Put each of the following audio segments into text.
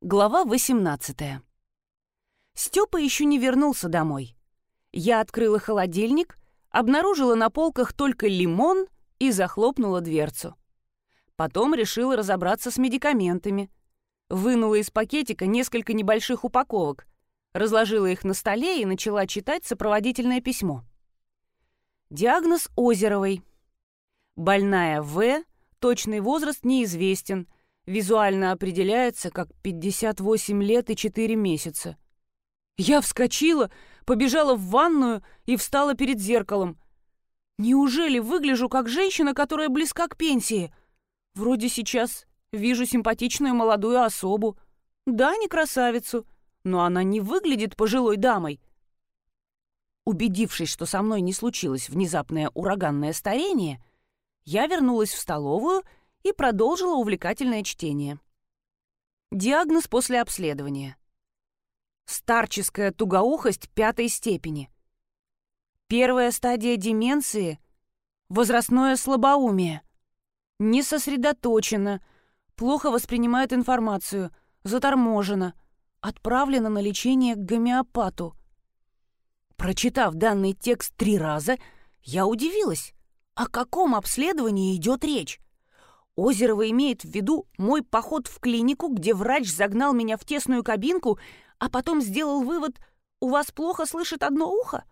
Глава 18 Степа еще не вернулся домой. Я открыла холодильник, обнаружила на полках только лимон и захлопнула дверцу. Потом решила разобраться с медикаментами. Вынула из пакетика несколько небольших упаковок, разложила их на столе и начала читать сопроводительное письмо. Диагноз Озеровой. Больная В, точный возраст неизвестен – визуально определяется как 58 лет и 4 месяца. Я вскочила, побежала в ванную и встала перед зеркалом. Неужели выгляжу как женщина, которая близка к пенсии? Вроде сейчас вижу симпатичную молодую особу. Да, не красавицу, но она не выглядит пожилой дамой. Убедившись, что со мной не случилось внезапное ураганное старение, я вернулась в столовую и продолжила увлекательное чтение. Диагноз после обследования. Старческая тугоухость пятой степени. Первая стадия деменции — возрастное слабоумие. Не сосредоточена, плохо воспринимает информацию, заторможена, отправлена на лечение к гомеопату. Прочитав данный текст три раза, я удивилась. О каком обследовании идет речь? Озерова имеет в виду мой поход в клинику, где врач загнал меня в тесную кабинку, а потом сделал вывод «У вас плохо слышит одно ухо?»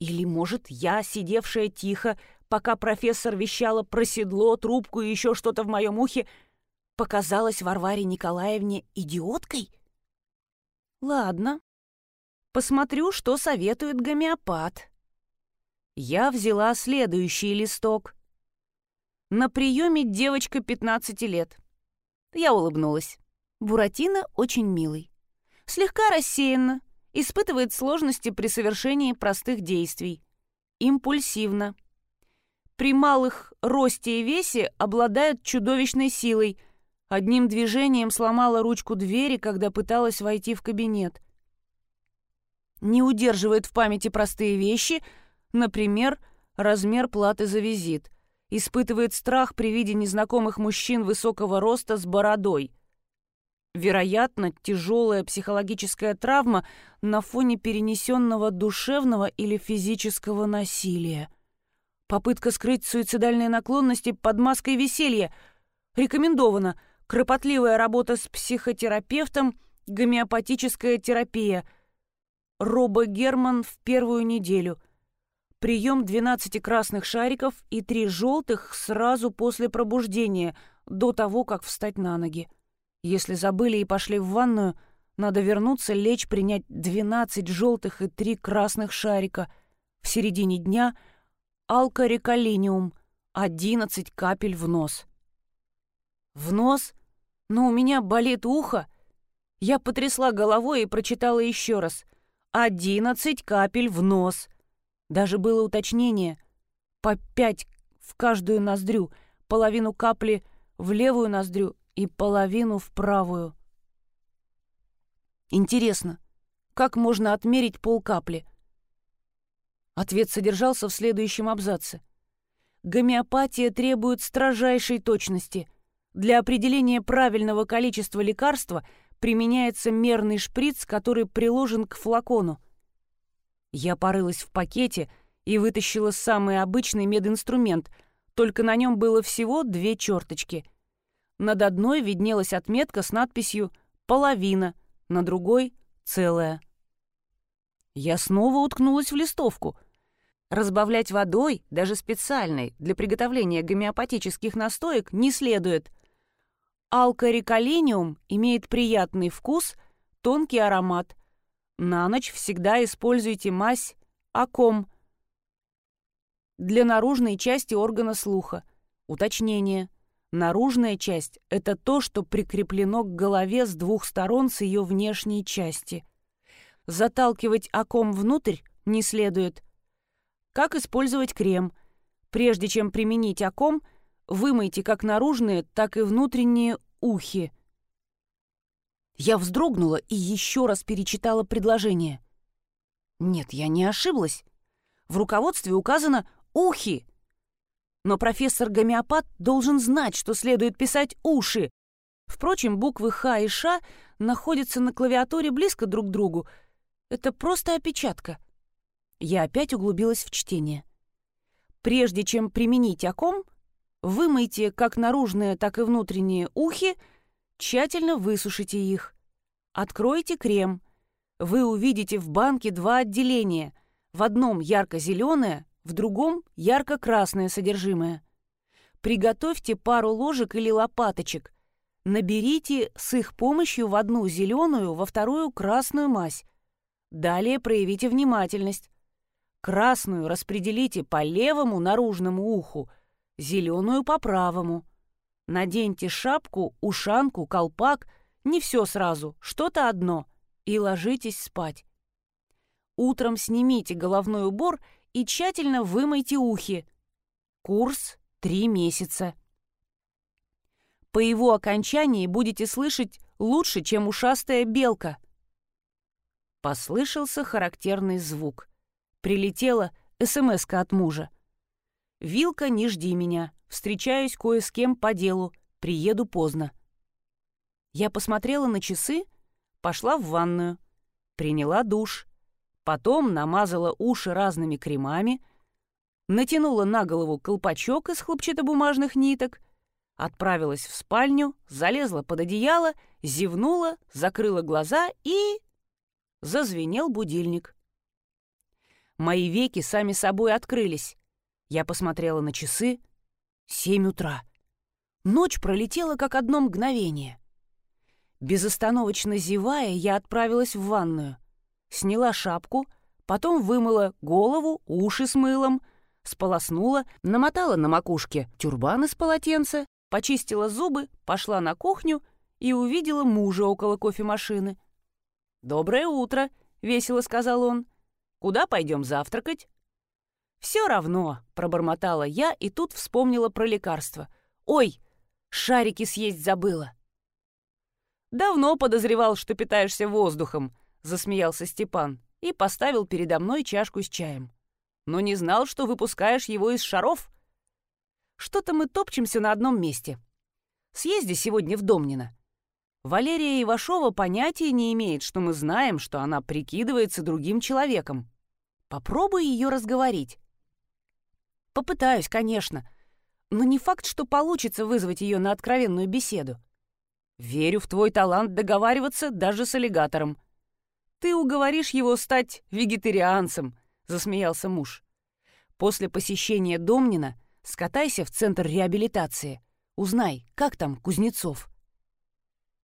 Или, может, я, сидевшая тихо, пока профессор вещала про седло, трубку и еще что-то в моем ухе, показалась Варваре Николаевне идиоткой? Ладно, посмотрю, что советует гомеопат. Я взяла следующий листок — на приеме девочка 15 лет. Я улыбнулась. Буратино очень милый. Слегка рассеянно, испытывает сложности при совершении простых действий. Импульсивно. При малых росте и весе обладает чудовищной силой. Одним движением сломала ручку двери, когда пыталась войти в кабинет. Не удерживает в памяти простые вещи, например, размер платы за визит – испытывает страх при виде незнакомых мужчин высокого роста с бородой. Вероятно, тяжелая психологическая травма на фоне перенесенного душевного или физического насилия. Попытка скрыть суицидальные наклонности под маской веселья. Рекомендована кропотливая работа с психотерапевтом, гомеопатическая терапия. Роба Герман в первую неделю – Прием 12 красных шариков и 3 желтых сразу после пробуждения, до того, как встать на ноги. Если забыли и пошли в ванную, надо вернуться, лечь, принять 12 желтых и 3 красных шарика. В середине дня алкореколиниум, 11 капель в нос. В нос? Но у меня болит ухо. Я потрясла головой и прочитала еще раз. 11 капель в нос. Даже было уточнение. По пять в каждую ноздрю, половину капли в левую ноздрю и половину в правую. Интересно, как можно отмерить полкапли? Ответ содержался в следующем абзаце. Гомеопатия требует строжайшей точности. Для определения правильного количества лекарства применяется мерный шприц, который приложен к флакону. Я порылась в пакете и вытащила самый обычный мединструмент, только на нем было всего две черточки. Над одной виднелась отметка с надписью «Половина», на другой — «Целая». Я снова уткнулась в листовку. Разбавлять водой, даже специальной, для приготовления гомеопатических настоек, не следует. Алкориколиниум имеет приятный вкус, тонкий аромат, на ночь всегда используйте мазь Аком для наружной части органа слуха. Уточнение. Наружная часть – это то, что прикреплено к голове с двух сторон с ее внешней части. Заталкивать Аком внутрь не следует. Как использовать крем? Прежде чем применить Аком, вымойте как наружные, так и внутренние ухи – я вздрогнула и еще раз перечитала предложение. Нет, я не ошиблась. В руководстве указано «ухи». Но профессор-гомеопат должен знать, что следует писать «уши». Впрочем, буквы «Х» и «Ш» находятся на клавиатуре близко друг к другу. Это просто опечатка. Я опять углубилась в чтение. Прежде чем применить оком, вымойте как наружные, так и внутренние ухи, тщательно высушите их. Откройте крем. Вы увидите в банке два отделения. В одном ярко-зеленое, в другом ярко-красное содержимое. Приготовьте пару ложек или лопаточек. Наберите с их помощью в одну зеленую, во вторую красную мазь. Далее проявите внимательность. Красную распределите по левому наружному уху, зеленую по правому. Наденьте шапку, ушанку, колпак, не все сразу, что-то одно, и ложитесь спать. Утром снимите головной убор и тщательно вымойте ухи. Курс три месяца. По его окончании будете слышать лучше, чем ушастая белка. Послышался характерный звук. Прилетела смс от мужа. «Вилка, не жди меня. Встречаюсь кое с кем по делу. Приеду поздно». Я посмотрела на часы, пошла в ванную, приняла душ, потом намазала уши разными кремами, натянула на голову колпачок из хлопчатобумажных ниток, отправилась в спальню, залезла под одеяло, зевнула, закрыла глаза и... Зазвенел будильник. Мои веки сами собой открылись. Я посмотрела на часы. Семь утра. Ночь пролетела как одно мгновение. Безостановочно зевая, я отправилась в ванную. Сняла шапку, потом вымыла голову, уши с мылом, сполоснула, намотала на макушке тюрбан из полотенца, почистила зубы, пошла на кухню и увидела мужа около кофемашины. «Доброе утро», — весело сказал он. Куда пойдем завтракать?» «Все равно», — пробормотала я и тут вспомнила про лекарство. «Ой, шарики съесть забыла». «Давно подозревал, что питаешься воздухом», — засмеялся Степан и поставил передо мной чашку с чаем. «Но не знал, что выпускаешь его из шаров». «Что-то мы топчемся на одном месте. Съезди сегодня в Домнино. Валерия Ивашова понятия не имеет, что мы знаем, что она прикидывается другим человеком. Попробуй ее разговорить. Попытаюсь, конечно, но не факт, что получится вызвать ее на откровенную беседу. Верю в твой талант договариваться даже с аллигатором. Ты уговоришь его стать вегетарианцем, засмеялся муж. После посещения Домнина скатайся в центр реабилитации. Узнай, как там Кузнецов.